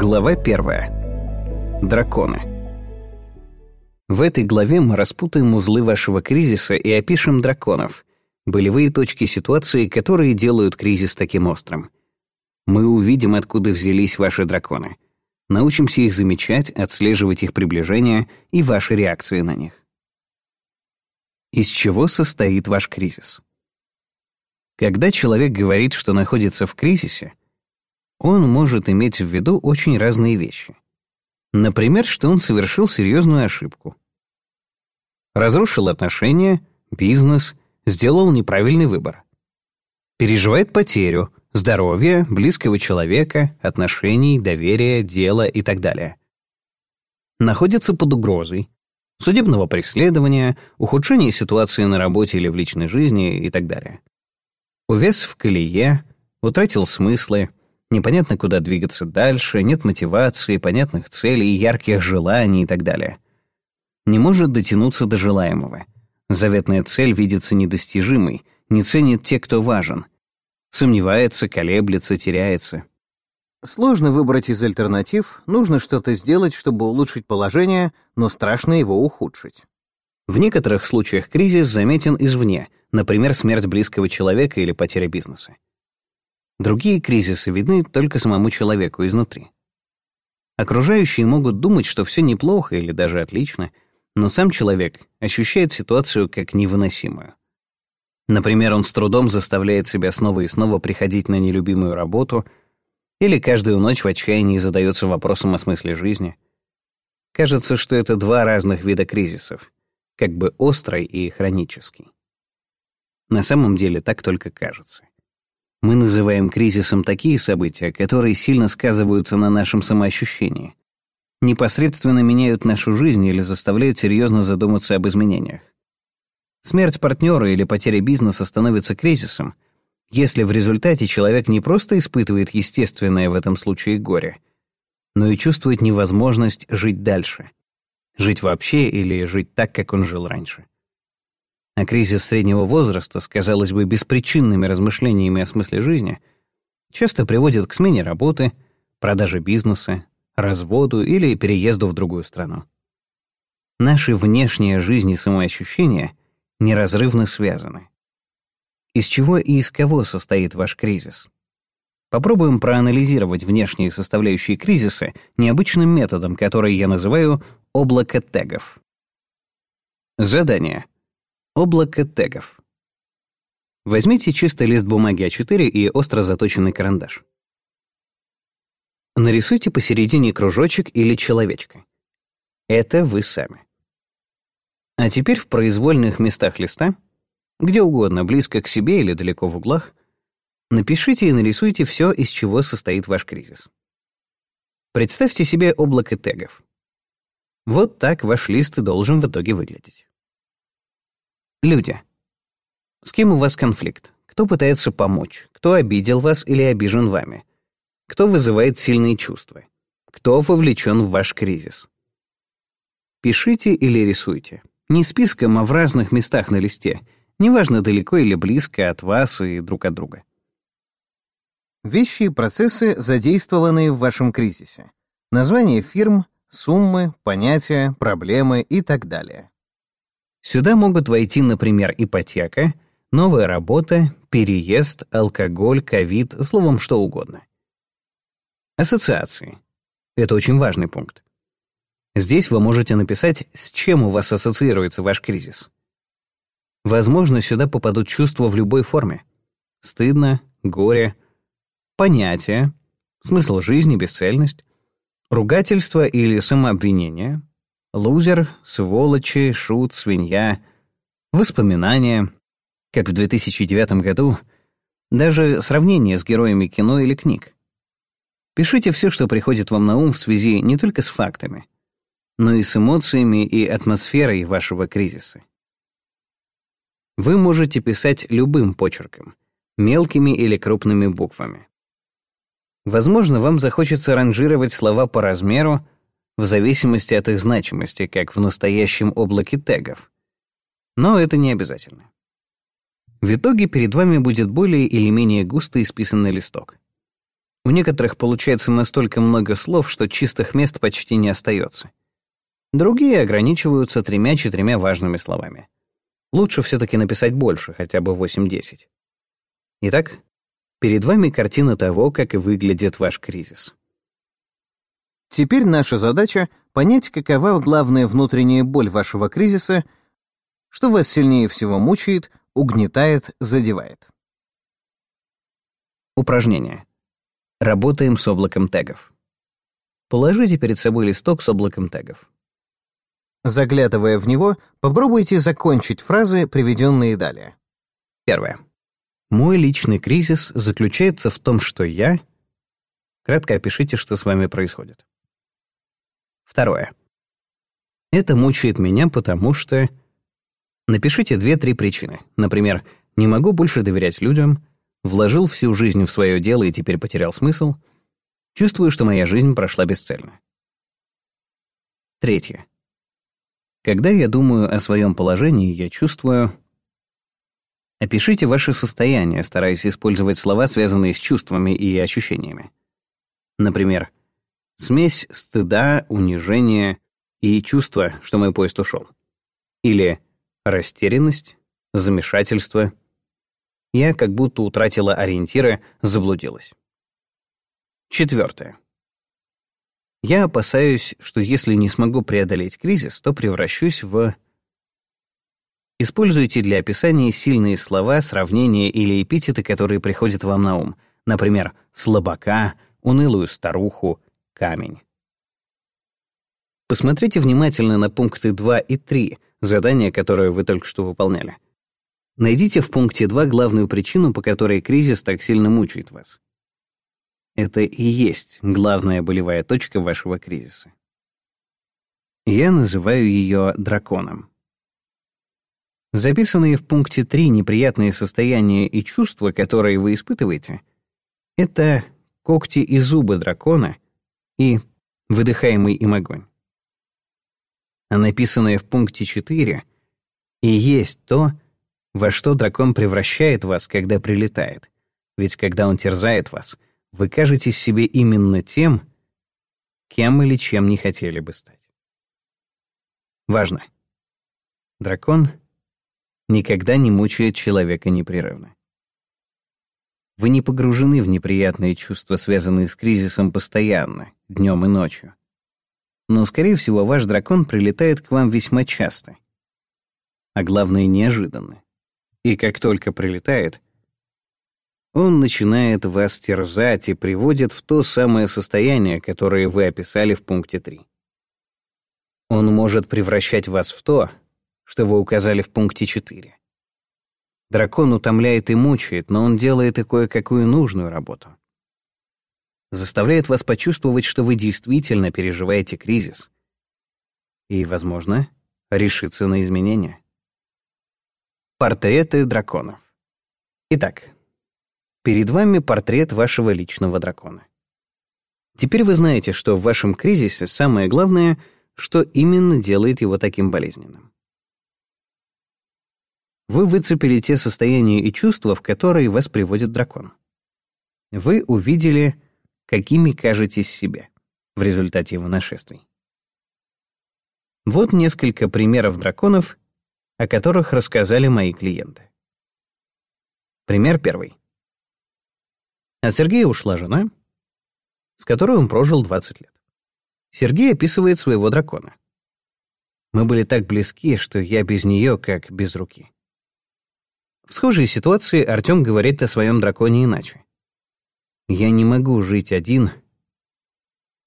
Глава первая. Драконы. В этой главе мы распутаем узлы вашего кризиса и опишем драконов, болевые точки ситуации, которые делают кризис таким острым. Мы увидим, откуда взялись ваши драконы. Научимся их замечать, отслеживать их приближение и ваши реакции на них. Из чего состоит ваш кризис? Когда человек говорит, что находится в кризисе, он может иметь в виду очень разные вещи. Например, что он совершил серьезную ошибку. Разрушил отношения, бизнес, сделал неправильный выбор. Переживает потерю, здоровье, близкого человека, отношений, доверия, дела и так далее. Находится под угрозой, судебного преследования, ухудшения ситуации на работе или в личной жизни и так далее. Увяз в колее, утратил смыслы, Непонятно, куда двигаться дальше, нет мотивации, понятных целей, ярких желаний и так далее. Не может дотянуться до желаемого. Заветная цель видится недостижимой, не ценит те, кто важен. Сомневается, колеблется, теряется. Сложно выбрать из альтернатив, нужно что-то сделать, чтобы улучшить положение, но страшно его ухудшить. В некоторых случаях кризис заметен извне, например, смерть близкого человека или потеря бизнеса. Другие кризисы видны только самому человеку изнутри. Окружающие могут думать, что все неплохо или даже отлично, но сам человек ощущает ситуацию как невыносимую. Например, он с трудом заставляет себя снова и снова приходить на нелюбимую работу или каждую ночь в отчаянии задается вопросом о смысле жизни. Кажется, что это два разных вида кризисов, как бы острый и хронический. На самом деле так только кажется. Мы называем кризисом такие события, которые сильно сказываются на нашем самоощущении, непосредственно меняют нашу жизнь или заставляют серьезно задуматься об изменениях. Смерть партнера или потеря бизнеса становится кризисом, если в результате человек не просто испытывает естественное в этом случае горе, но и чувствует невозможность жить дальше, жить вообще или жить так, как он жил раньше а кризис среднего возраста с, казалось бы, беспричинными размышлениями о смысле жизни часто приводит к смене работы, продаже бизнеса, разводу или переезду в другую страну. Наши внешняя жизнь и самоощущения неразрывно связаны. Из чего и из кого состоит ваш кризис? Попробуем проанализировать внешние составляющие кризиса необычным методом, который я называю облако тегов. Задание. Облако тегов. Возьмите чистый лист бумаги А4 и остро заточенный карандаш. Нарисуйте посередине кружочек или человечка. Это вы сами. А теперь в произвольных местах листа, где угодно, близко к себе или далеко в углах, напишите и нарисуйте все, из чего состоит ваш кризис. Представьте себе облако тегов. Вот так ваш лист и должен в итоге выглядеть. Люди. С кем у вас конфликт? Кто пытается помочь? Кто обидел вас или обижен вами? Кто вызывает сильные чувства? Кто вовлечен в ваш кризис? Пишите или рисуйте. Не списком, а в разных местах на листе. Неважно, далеко или близко от вас и друг от друга. Вещи и процессы, задействованные в вашем кризисе. Название фирм, суммы, понятия, проблемы и так далее. Сюда могут войти, например, ипотека, новая работа, переезд, алкоголь, ковид, словом, что угодно. Ассоциации. Это очень важный пункт. Здесь вы можете написать, с чем у вас ассоциируется ваш кризис. Возможно, сюда попадут чувства в любой форме. Стыдно, горе, понятие, смысл жизни, бесцельность, ругательство или самообвинение, Лузер, сволочи, шут, свинья, воспоминания, как в 2009 году, даже сравнение с героями кино или книг. Пишите все, что приходит вам на ум в связи не только с фактами, но и с эмоциями и атмосферой вашего кризиса. Вы можете писать любым почерком, мелкими или крупными буквами. Возможно, вам захочется ранжировать слова по размеру, в зависимости от их значимости, как в настоящем облаке тегов. Но это не обязательно. В итоге перед вами будет более или менее густо исписанный листок. У некоторых получается настолько много слов, что чистых мест почти не остается. Другие ограничиваются тремя-четырьмя важными словами. Лучше все-таки написать больше, хотя бы 8-10. Итак, перед вами картина того, как выглядит ваш кризис. Теперь наша задача — понять, какова главная внутренняя боль вашего кризиса, что вас сильнее всего мучает, угнетает, задевает. Упражнение. Работаем с облаком тегов. Положите перед собой листок с облаком тегов. Заглядывая в него, попробуйте закончить фразы, приведенные далее. Первое. Мой личный кризис заключается в том, что я... Кратко опишите, что с вами происходит. Второе. Это мучает меня, потому что... Напишите две-три причины. Например, не могу больше доверять людям, вложил всю жизнь в свое дело и теперь потерял смысл, чувствую, что моя жизнь прошла бесцельно. Третье. Когда я думаю о своем положении, я чувствую... Опишите ваше состояние, стараясь использовать слова, связанные с чувствами и ощущениями. Например, смесь стыда, унижения и чувства, что мой поезд ушел. Или растерянность, замешательство. Я как будто утратила ориентиры, заблудилась. Четвертое. Я опасаюсь, что если не смогу преодолеть кризис, то превращусь в... Используйте для описания сильные слова, сравнения или эпитеты, которые приходят вам на ум. Например, слабака, унылую старуху, камень. Посмотрите внимательно на пункты 2 и 3, задания, которое вы только что выполняли. Найдите в пункте 2 главную причину, по которой кризис так сильно мучает вас. Это и есть главная болевая точка вашего кризиса. Я называю ее драконом. Записанные в пункте 3 неприятные состояния и чувства, которые вы испытываете, это когти и зубы дракона и выдыхаемый им огонь. А написанное в пункте 4 и есть то, во что дракон превращает вас, когда прилетает. Ведь когда он терзает вас — вы кажетесь себе именно тем, кем или чем не хотели бы стать. Важно. Дракон никогда не мучает человека непрерывно. Вы не погружены в неприятные чувства, связанные с кризисом постоянно, днем и ночью. Но, скорее всего, ваш дракон прилетает к вам весьма часто. А главное, неожиданно. И как только прилетает, он начинает вас терзать и приводит в то самое состояние, которое вы описали в пункте 3. Он может превращать вас в то, что вы указали в пункте 4. Дракон утомляет и мучает, но он делает и кое-какую нужную работу. Заставляет вас почувствовать, что вы действительно переживаете кризис. И, возможно, решиться на изменения. Портреты драконов. Итак, Перед вами портрет вашего личного дракона. Теперь вы знаете, что в вашем кризисе самое главное, что именно делает его таким болезненным. Вы выцепили те состояния и чувства, в которые вас приводит дракон. Вы увидели, какими кажетесь себе в результате его нашествий. Вот несколько примеров драконов, о которых рассказали мои клиенты. Пример первый. От Сергея ушла жена, с которой он прожил 20 лет. Сергей описывает своего дракона. Мы были так близки, что я без нее как без руки. В схожей ситуации Артем говорит о своем драконе иначе. «Я не могу жить один.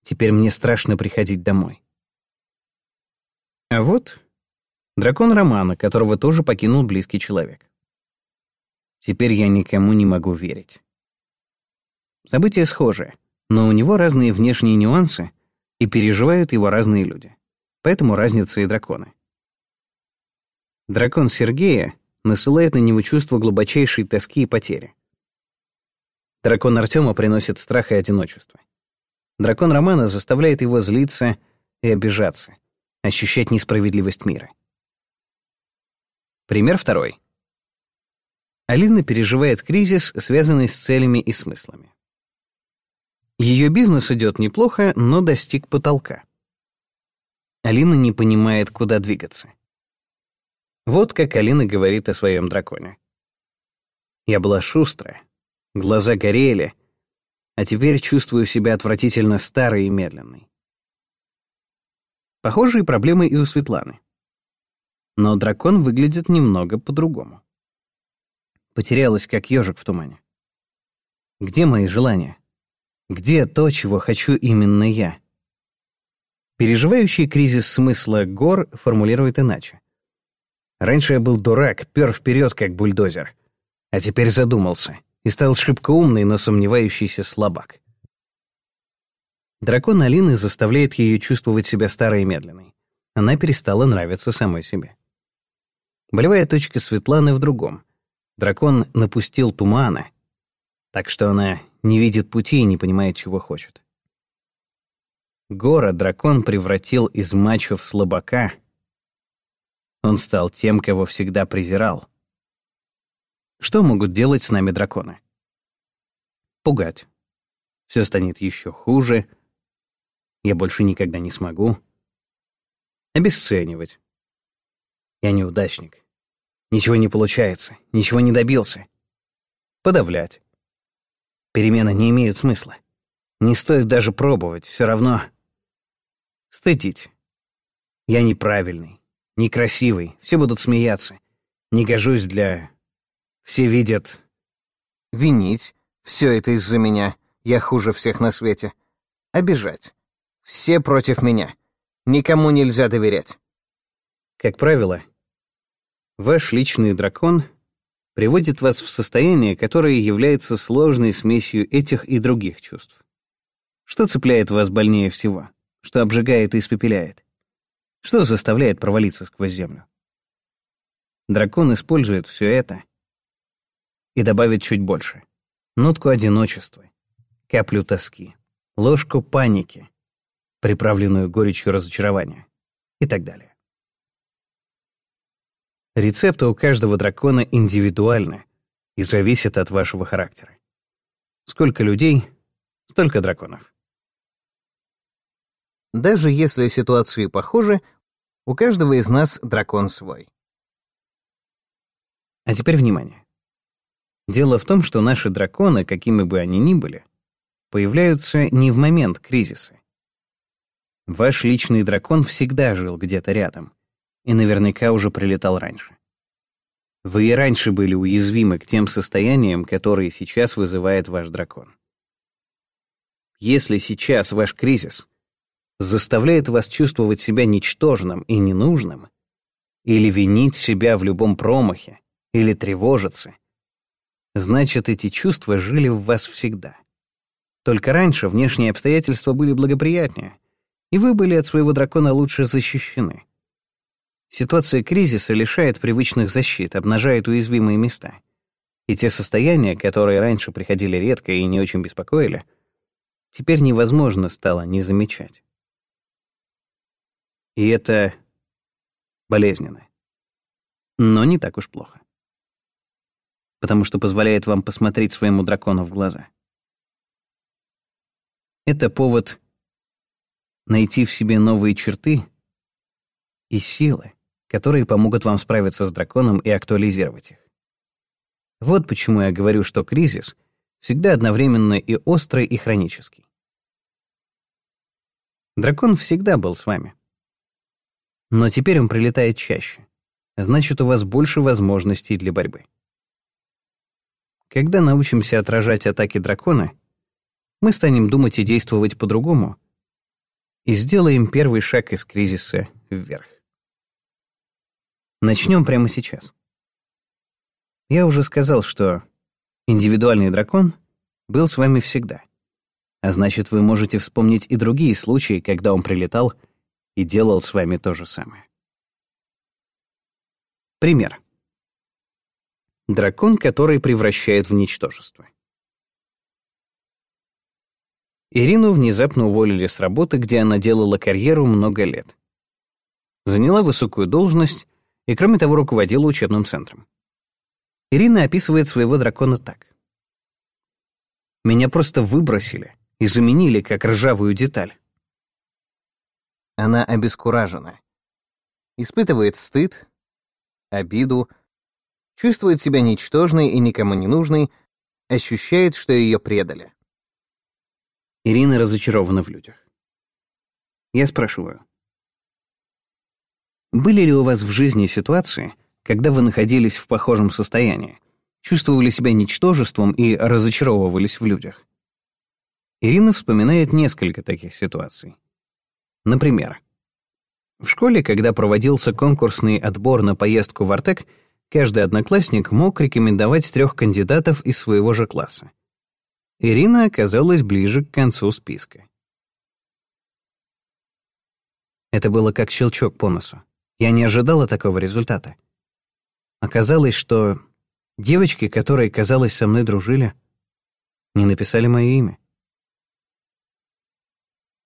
Теперь мне страшно приходить домой». А вот дракон Романа, которого тоже покинул близкий человек. Теперь я никому не могу верить. События схожи, но у него разные внешние нюансы, и переживают его разные люди. Поэтому разница и драконы. Дракон Сергея насылает на него чувство глубочайшей тоски и потери. Дракон Артема приносит страх и одиночество. Дракон Романа заставляет его злиться и обижаться, ощущать несправедливость мира. Пример второй. Алина переживает кризис, связанный с целями и смыслами. Ее бизнес идет неплохо, но достиг потолка. Алина не понимает, куда двигаться. Вот как Алина говорит о своем драконе. Я была шустрая, глаза горели, а теперь чувствую себя отвратительно старой и медленной. Похожие проблемы и у Светланы. Но дракон выглядит немного по-другому. Потерялась, как ежик в тумане. Где мои желания? Где то, чего хочу именно я? Переживающий кризис смысла Гор формулирует иначе. Раньше я был дурак, пер вперед, как бульдозер. А теперь задумался и стал шибко умный, но сомневающийся слабак. Дракон Алины заставляет ее чувствовать себя старой и медленной. Она перестала нравиться самой себе. Болевая точка Светланы в другом. Дракон напустил тумана, так что она не видит пути и не понимает, чего хочет. Гора дракон превратил из мачо в слабака. Он стал тем, кого всегда презирал. Что могут делать с нами драконы? Пугать. Все станет еще хуже. Я больше никогда не смогу. Обесценивать. Я неудачник. Ничего не получается, ничего не добился. Подавлять. Перемены не имеют смысла. Не стоит даже пробовать, все равно. Стыдить. Я неправильный, некрасивый, все будут смеяться. Не гожусь для... Все видят. Винить. Все это из-за меня. Я хуже всех на свете. Обижать. Все против меня. Никому нельзя доверять. Как правило, ваш личный дракон приводит вас в состояние, которое является сложной смесью этих и других чувств. Что цепляет вас больнее всего? Что обжигает и испепеляет? Что заставляет провалиться сквозь землю? Дракон использует все это и добавит чуть больше. Нотку одиночества, каплю тоски, ложку паники, приправленную горечью разочарования и так далее. Рецепты у каждого дракона индивидуальны и зависят от вашего характера. Сколько людей, столько драконов. Даже если ситуации похожи, у каждого из нас дракон свой. А теперь внимание. Дело в том, что наши драконы, какими бы они ни были, появляются не в момент кризиса. Ваш личный дракон всегда жил где-то рядом, и наверняка уже прилетал раньше. Вы и раньше были уязвимы к тем состояниям, которые сейчас вызывает ваш дракон. Если сейчас ваш кризис заставляет вас чувствовать себя ничтожным и ненужным, или винить себя в любом промахе, или тревожиться, значит, эти чувства жили в вас всегда. Только раньше внешние обстоятельства были благоприятнее, и вы были от своего дракона лучше защищены. Ситуация кризиса лишает привычных защит, обнажает уязвимые места. И те состояния, которые раньше приходили редко и не очень беспокоили, теперь невозможно стало не замечать. И это болезненно. Но не так уж плохо. Потому что позволяет вам посмотреть своему дракону в глаза. Это повод найти в себе новые черты и силы, которые помогут вам справиться с драконом и актуализировать их. Вот почему я говорю, что кризис всегда одновременно и острый, и хронический. Дракон всегда был с вами. Но теперь он прилетает чаще. Значит, у вас больше возможностей для борьбы. Когда научимся отражать атаки дракона, мы станем думать и действовать по-другому и сделаем первый шаг из кризиса вверх. Начнем прямо сейчас. Я уже сказал, что индивидуальный дракон был с вами всегда. А значит, вы можете вспомнить и другие случаи, когда он прилетал и делал с вами то же самое. Пример. Дракон, который превращает в ничтожество. Ирину внезапно уволили с работы, где она делала карьеру много лет. Заняла высокую должность и, кроме того, руководила учебным центром. Ирина описывает своего дракона так. «Меня просто выбросили и заменили как ржавую деталь. Она обескуражена. Испытывает стыд, обиду, чувствует себя ничтожной и никому не нужной, ощущает, что ее предали. Ирина разочарована в людях. Я спрашиваю. Были ли у вас в жизни ситуации, когда вы находились в похожем состоянии, чувствовали себя ничтожеством и разочаровывались в людях? Ирина вспоминает несколько таких ситуаций. Например, в школе, когда проводился конкурсный отбор на поездку в Артек, каждый одноклассник мог рекомендовать трех кандидатов из своего же класса. Ирина оказалась ближе к концу списка. Это было как щелчок по носу. Я не ожидала такого результата. Оказалось, что девочки, которые, казалось, со мной дружили, не написали мое имя.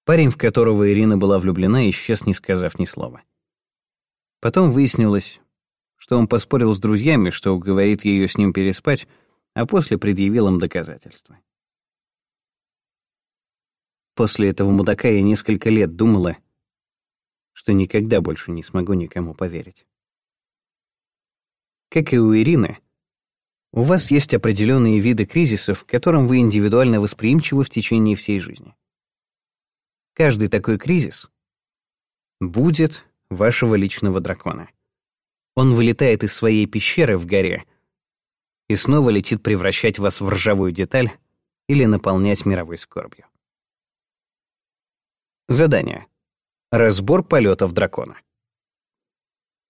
Парень, в которого Ирина была влюблена, исчез, не сказав ни слова. Потом выяснилось, что он поспорил с друзьями, что уговорит ее с ним переспать, а после предъявил им доказательства. После этого мудака я несколько лет думала, что никогда больше не смогу никому поверить. Как и у Ирины, у вас есть определенные виды кризисов, к которым вы индивидуально восприимчивы в течение всей жизни. Каждый такой кризис будет вашего личного дракона. Он вылетает из своей пещеры в горе и снова летит превращать вас в ржавую деталь или наполнять мировой скорбью. Задание. Разбор полетов дракона.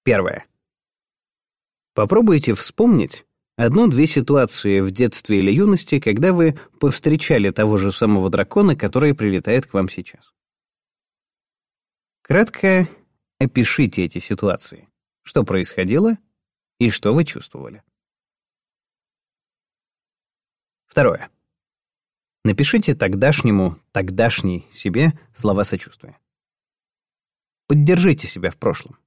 Первое. Попробуйте вспомнить одну-две ситуации в детстве или юности, когда вы повстречали того же самого дракона, который прилетает к вам сейчас. Кратко опишите эти ситуации. Что происходило и что вы чувствовали. Второе. Напишите тогдашнему, тогдашней себе слова сочувствия. Поддержите себя в прошлом.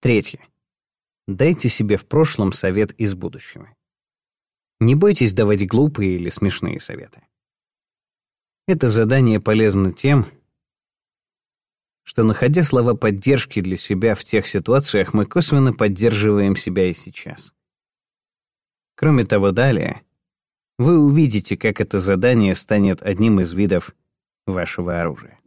Третье. Дайте себе в прошлом совет из будущего. Не бойтесь давать глупые или смешные советы. Это задание полезно тем, что, находя слова поддержки для себя в тех ситуациях, мы косвенно поддерживаем себя и сейчас. Кроме того, далее вы увидите, как это задание станет одним из видов вашего оружия.